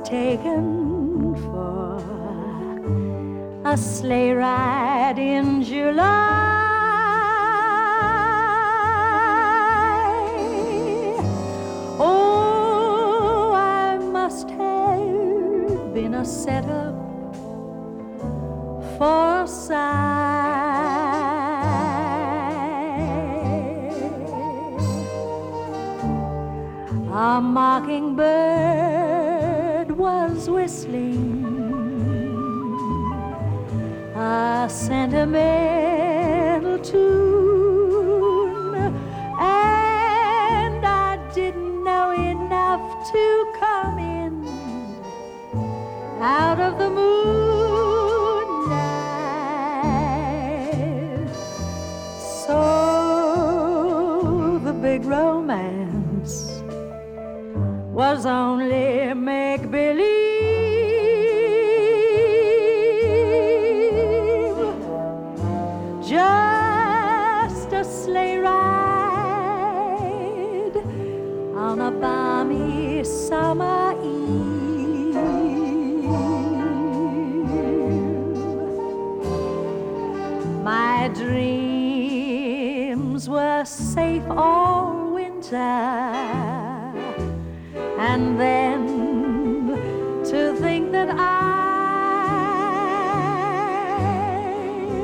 taken for a sleigh ride in July. Oh, I must have been a setup for a sigh. A mockingbird was whistling. A sentimental tune, and I didn't know enough to come in. Out of the moonlight. So the big romance was only make believe. Just a sleigh ride on a balmy summer eve. My dreams were safe all winter. And then to think that I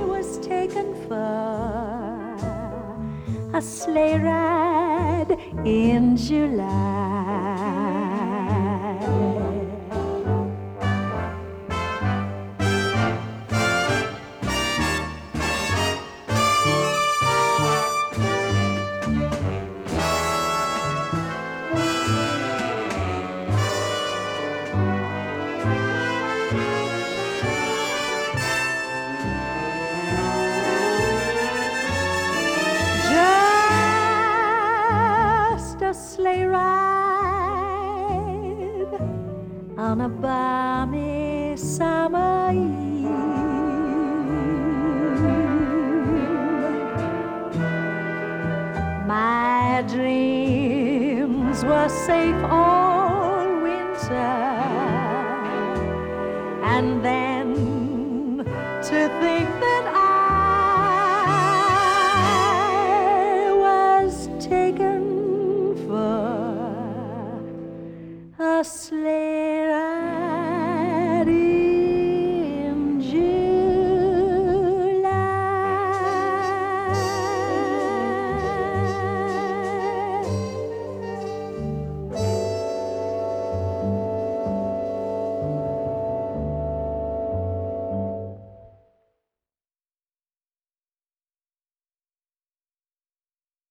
was taken for a sleigh ride in July. Sleigh ride on a balmy summer eve. My dreams were safe all winter, and then to think taken for a sleigh